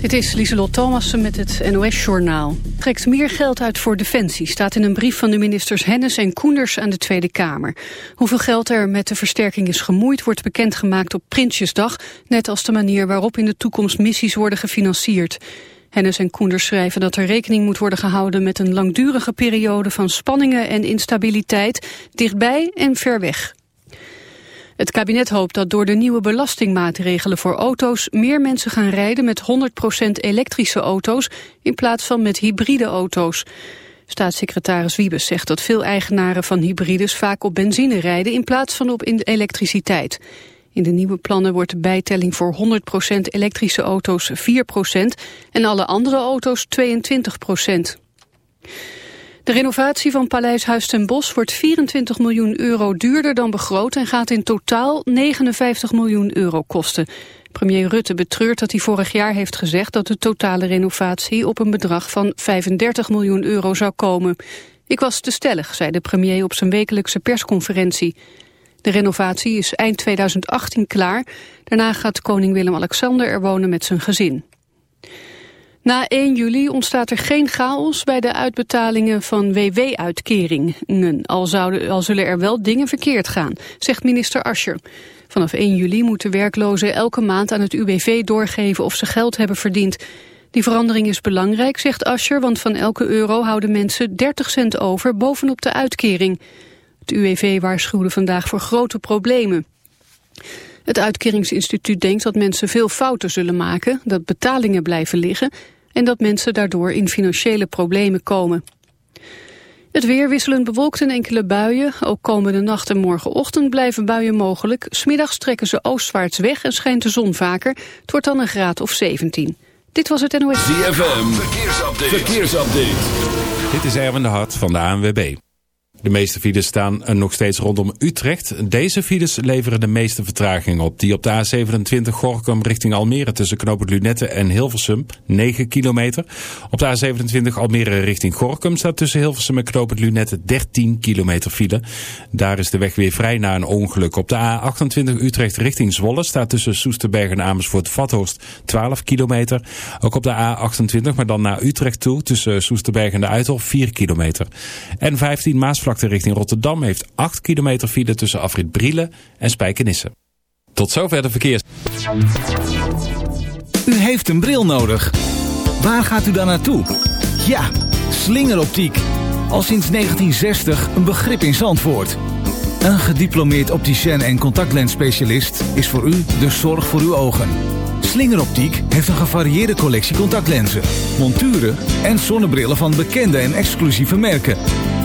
Dit is Lieselot Thomassen met het NOS-journaal. Trekt meer geld uit voor defensie, staat in een brief van de ministers Hennis en Koenders aan de Tweede Kamer. Hoeveel geld er met de versterking is gemoeid wordt bekendgemaakt op Prinsjesdag, net als de manier waarop in de toekomst missies worden gefinancierd. Hennis en Koenders schrijven dat er rekening moet worden gehouden met een langdurige periode van spanningen en instabiliteit, dichtbij en ver weg. Het kabinet hoopt dat door de nieuwe belastingmaatregelen voor auto's meer mensen gaan rijden met 100% elektrische auto's in plaats van met hybride auto's. Staatssecretaris Wiebes zegt dat veel eigenaren van hybrides vaak op benzine rijden in plaats van op elektriciteit. In de nieuwe plannen wordt de bijtelling voor 100% elektrische auto's 4% en alle andere auto's 22%. De renovatie van Paleis Huis ten Bosch wordt 24 miljoen euro duurder dan begroot en gaat in totaal 59 miljoen euro kosten. Premier Rutte betreurt dat hij vorig jaar heeft gezegd dat de totale renovatie op een bedrag van 35 miljoen euro zou komen. Ik was te stellig, zei de premier op zijn wekelijkse persconferentie. De renovatie is eind 2018 klaar. Daarna gaat koning Willem-Alexander er wonen met zijn gezin. Na 1 juli ontstaat er geen chaos bij de uitbetalingen van WW-uitkeringen. Al, al zullen er wel dingen verkeerd gaan, zegt minister Ascher. Vanaf 1 juli moeten werklozen elke maand aan het UWV doorgeven of ze geld hebben verdiend. Die verandering is belangrijk, zegt Ascher, want van elke euro houden mensen 30 cent over bovenop de uitkering. Het UWV waarschuwde vandaag voor grote problemen. Het uitkeringsinstituut denkt dat mensen veel fouten zullen maken, dat betalingen blijven liggen en dat mensen daardoor in financiële problemen komen. Het weer wisselend bewolkt in enkele buien. Ook komende nacht en morgenochtend blijven buien mogelijk. Smiddags trekken ze oostwaarts weg en schijnt de zon vaker. Het wordt dan een graad of 17. Dit was het NOS. ZFM, verkeersupdate. verkeersupdate. Dit is Erwin de Hart van de ANWB. De meeste files staan nog steeds rondom Utrecht. Deze files leveren de meeste vertraging op. Die op de A27 Gorkum richting Almere tussen Knoopend Lunette en Hilversum, 9 kilometer. Op de A27 Almere richting Gorkum staat tussen Hilversum en Knoopend Lunette 13 kilometer file. Daar is de weg weer vrij na een ongeluk. Op de A28 Utrecht richting Zwolle staat tussen Soesterberg en Amersfoort-Vathorst 12 kilometer. Ook op de A28, maar dan naar Utrecht toe tussen Soesterberg en de Uithof 4 kilometer. En 15 Richting Rotterdam heeft 8 kilometer file tussen Afrit Brielen en Spijkenisse. Tot zover de verkeers. U heeft een bril nodig. Waar gaat u dan naartoe? Ja, slingeroptiek. Al sinds 1960 een begrip in Zandvoort. Een gediplomeerd opticien en contactlensspecialist is voor u de zorg voor uw ogen. Slingeroptiek heeft een gevarieerde collectie contactlenzen, monturen en zonnebrillen van bekende en exclusieve merken.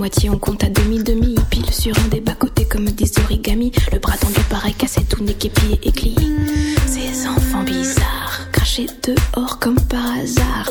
moitié, on compte à demi-demi. Pile sur un des bas-côtés comme des origamis. Le bras tendu paraît cassé, tout n'est qu'épié et glié. Ces enfants bizarres, crachés dehors comme par hasard.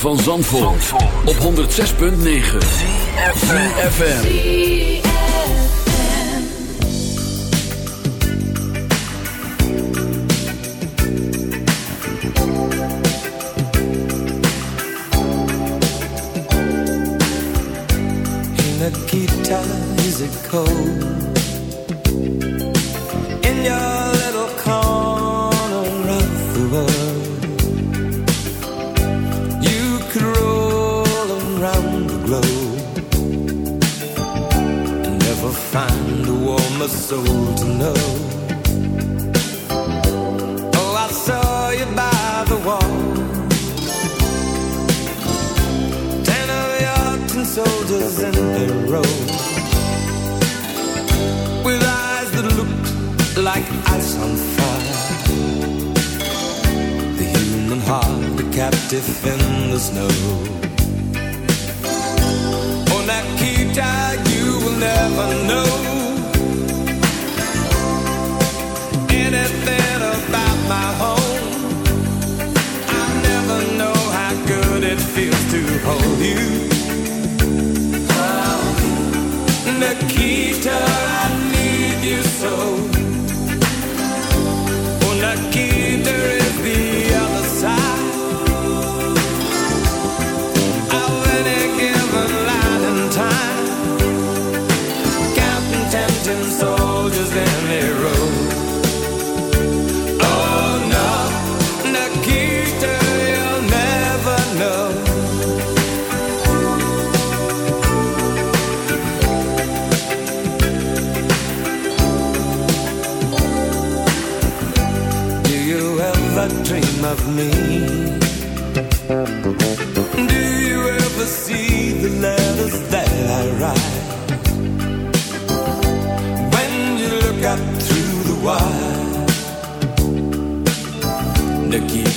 van Zandvoort, Zandvoort. op 106.9 CFFM Nakita is a cold never know anything about my home. I never know how good it feels to hold you.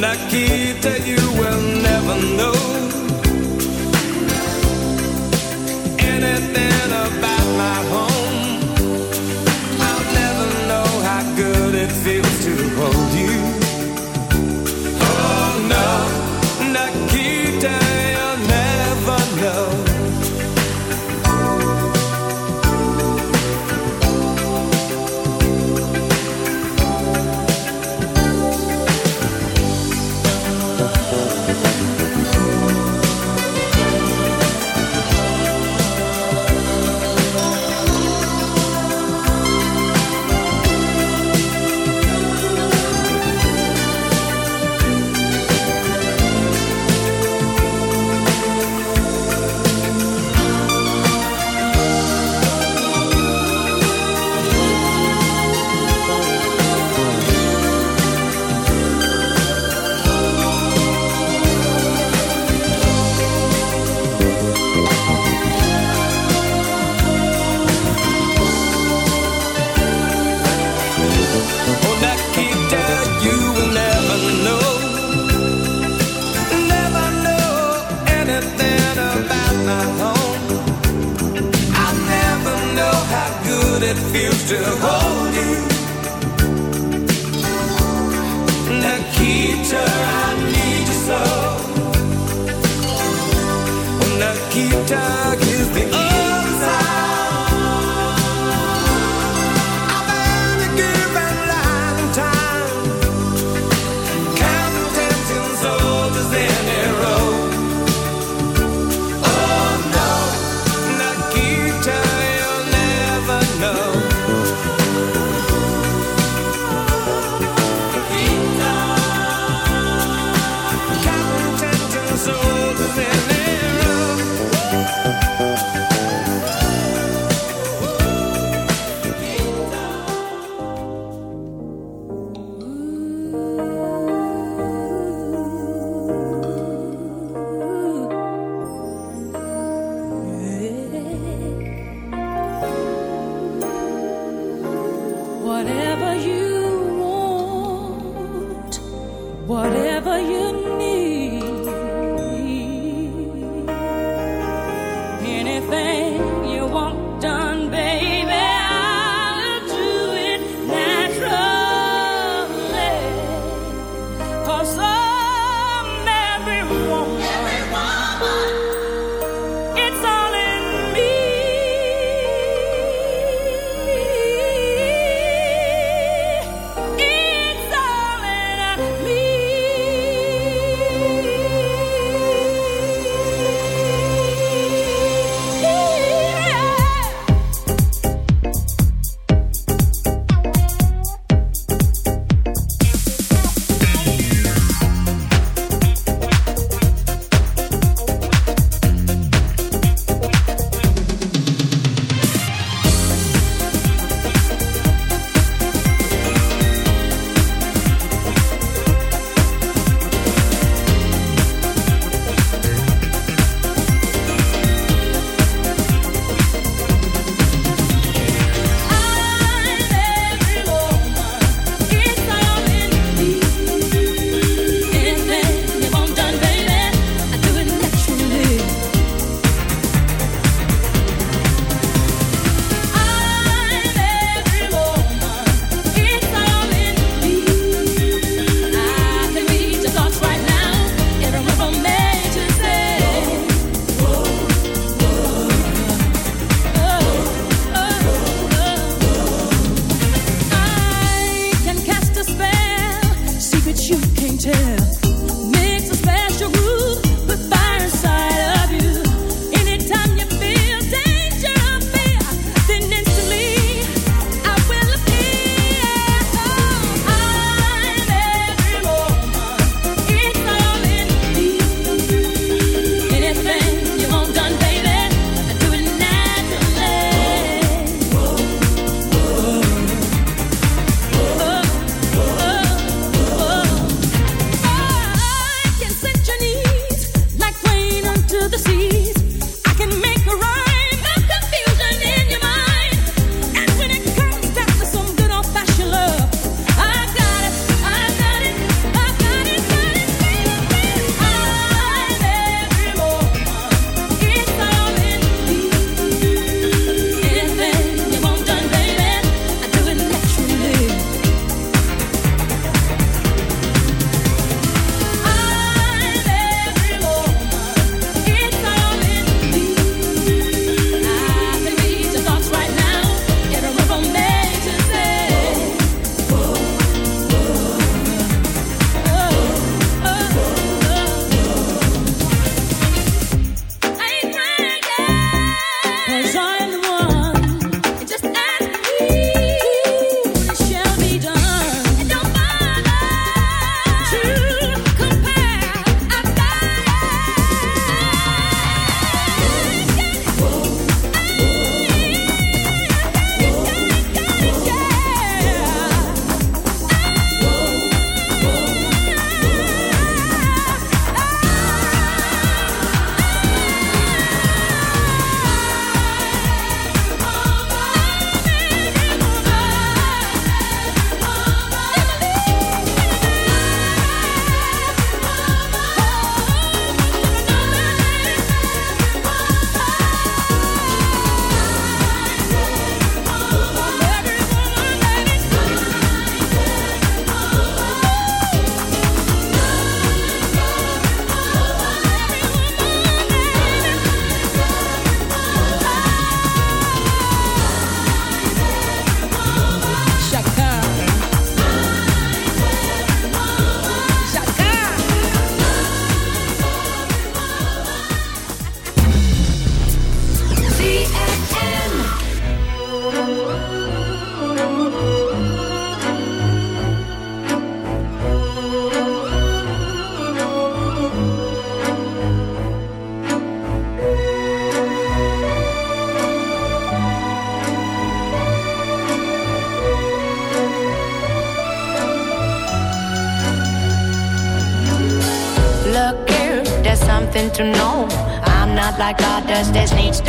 Nakita, you will never know anything about my home.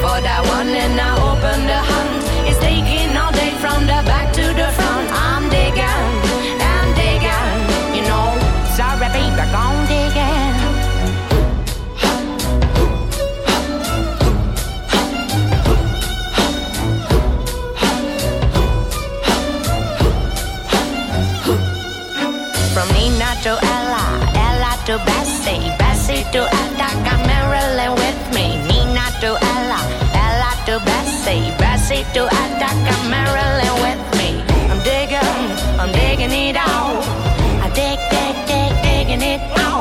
for that one and I Bessie, Bessie to Attica, Marilyn with me. I'm digging, I'm digging it out. I dig, dig, dig, digging it out.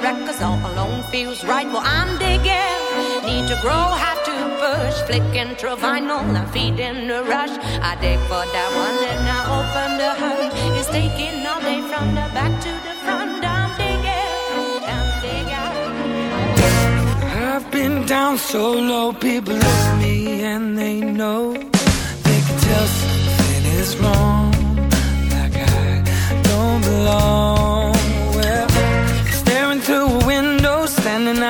direct, cause all alone feels right. Well, I'm digging, need to grow, have to push. Flicking through vinyl, I'm feeding the rush. I dig for that one, and I open the hood. It's taking all day from the back to the front. I'm digging, I'm digging. I've been down so low, people look me and they know. They can tell something is wrong, like I don't belong.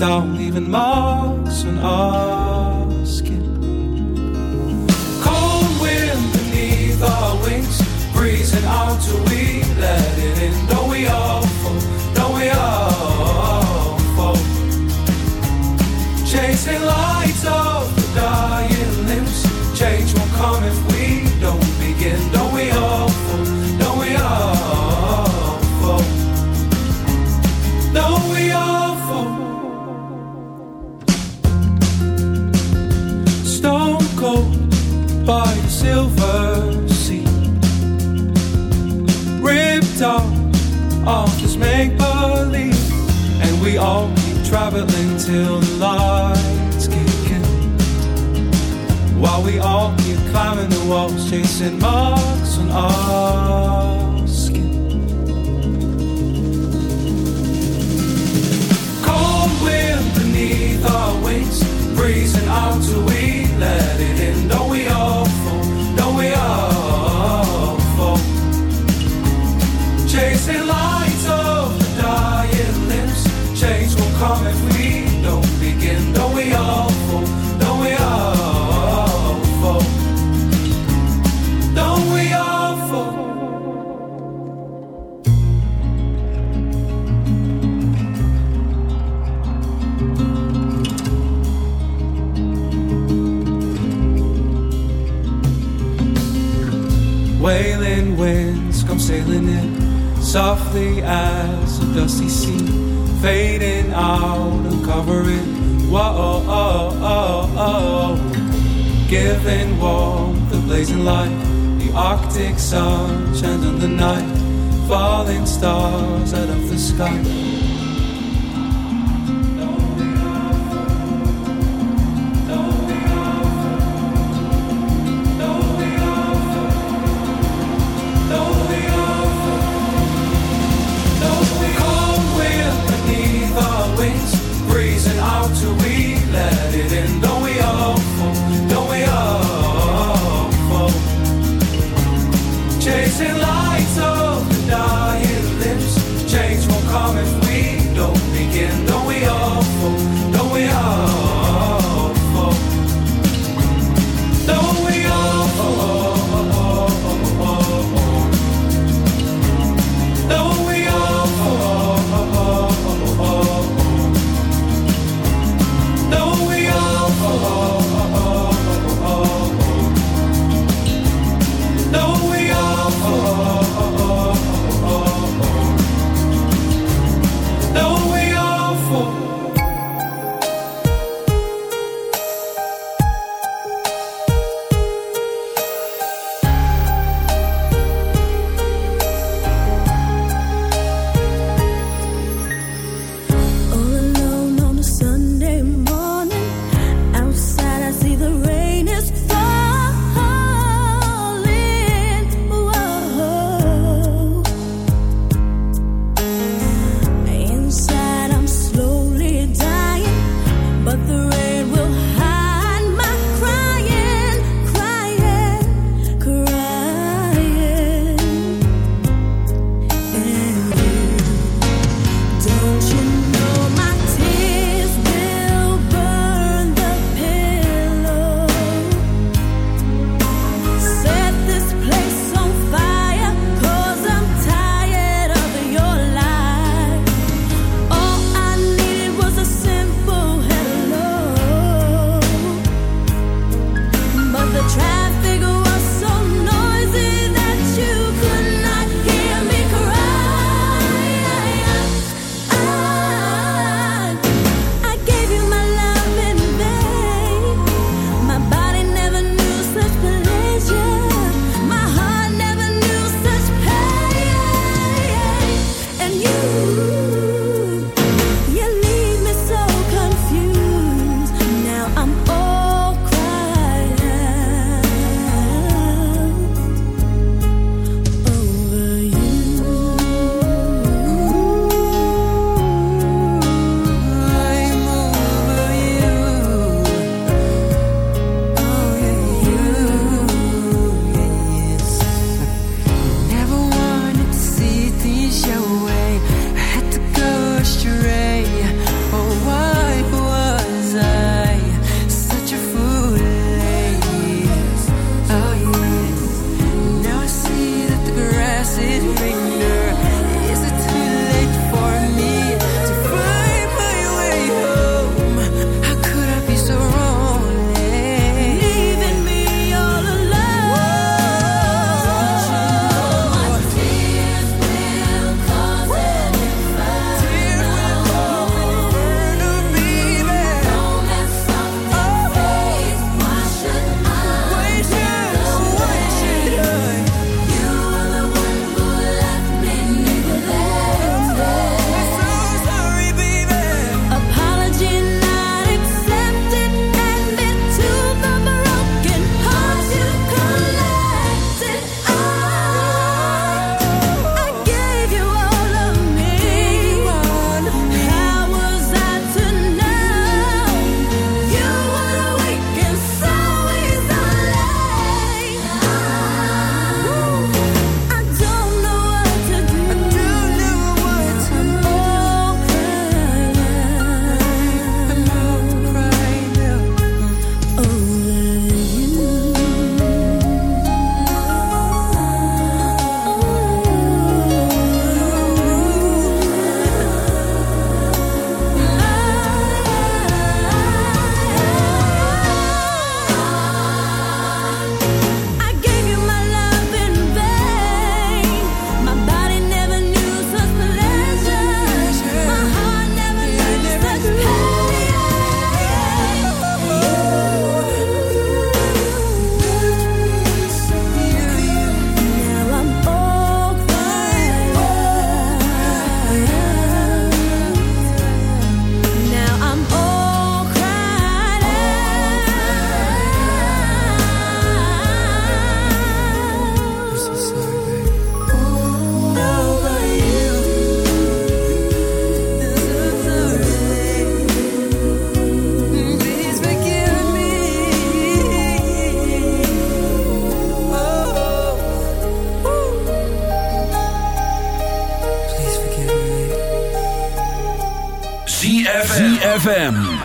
down, leaving my long as we Arctic sun, and on the night, falling stars out of the sky.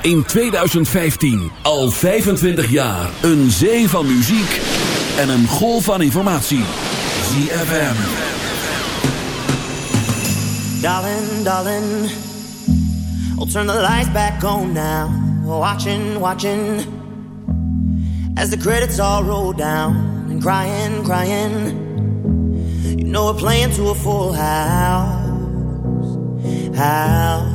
In 2015 al 25 jaar een zee van muziek en een golf van informatie. ZFM. Darling, darling, I'll turn the lights back on now. Watching, watching, as the credits all roll down and crying, crying. You know we're playing to a full house, house.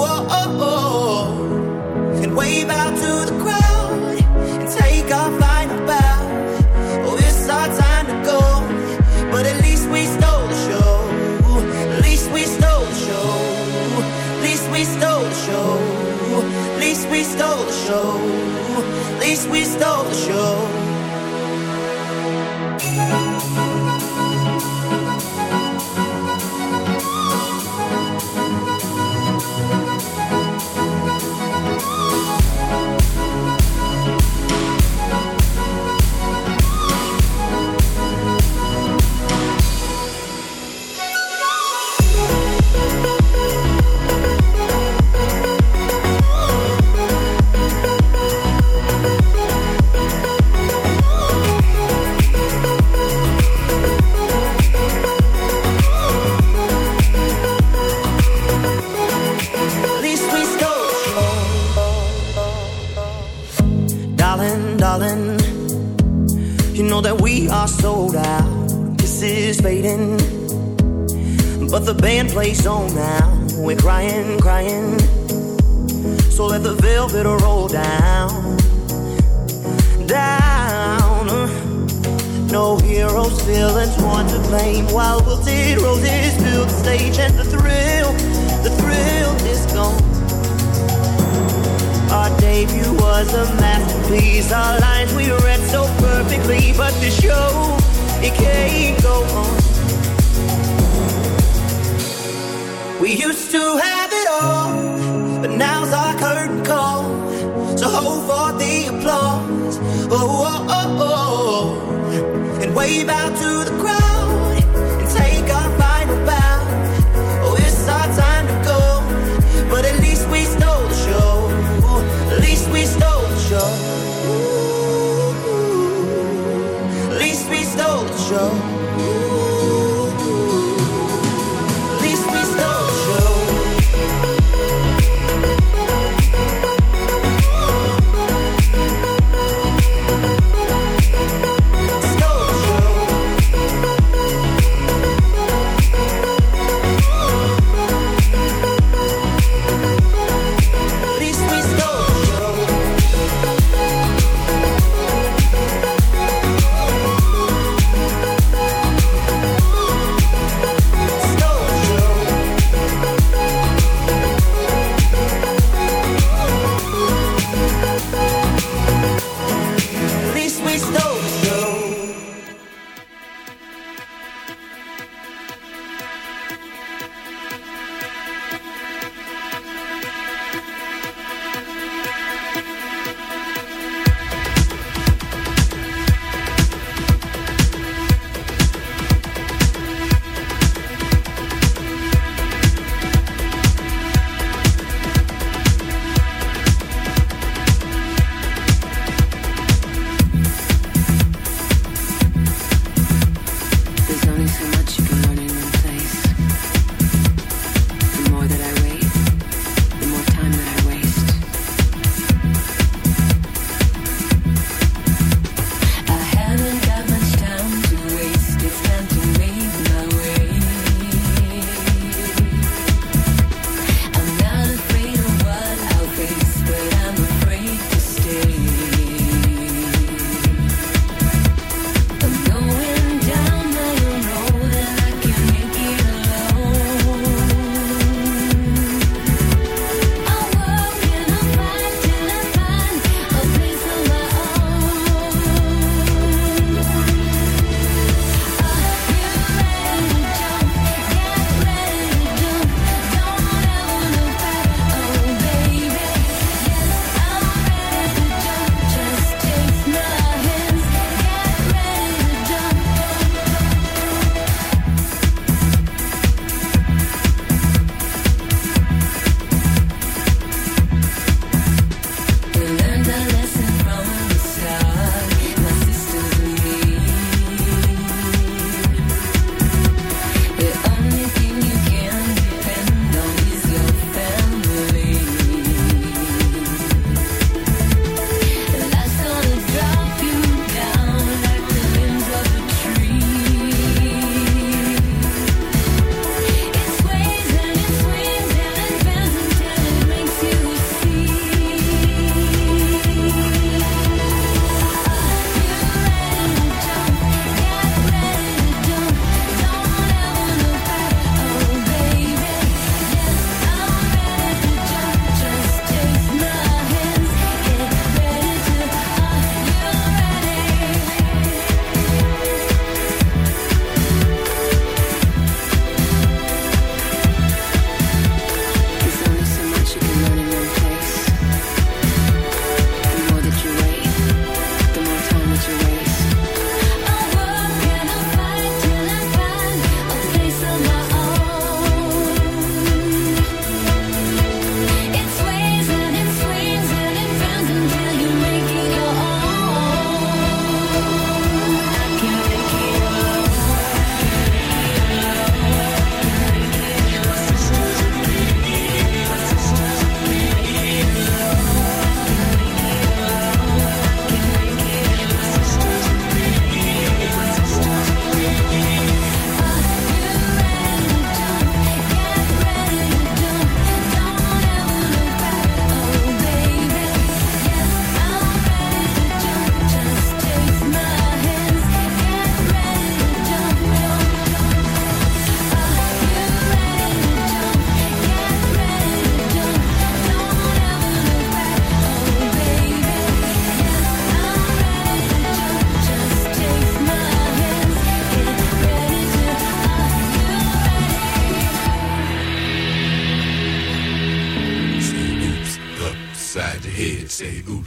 at least we stole the show. Please we stole the show. Please we stole the show. Please we stole the show. Please we stole the show. Senhor.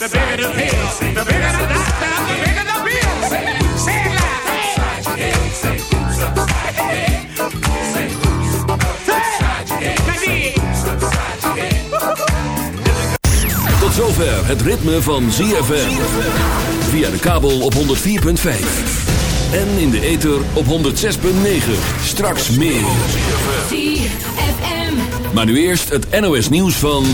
The bigger the pill, the bigger the doctor, the bigger the bill. Say it loud. Say. Say head. Tot zover het ritme van ZFM. Via de kabel op 104.5. En in de ether op 106.9. Straks meer. ZFM. Maar nu eerst het NOS nieuws van...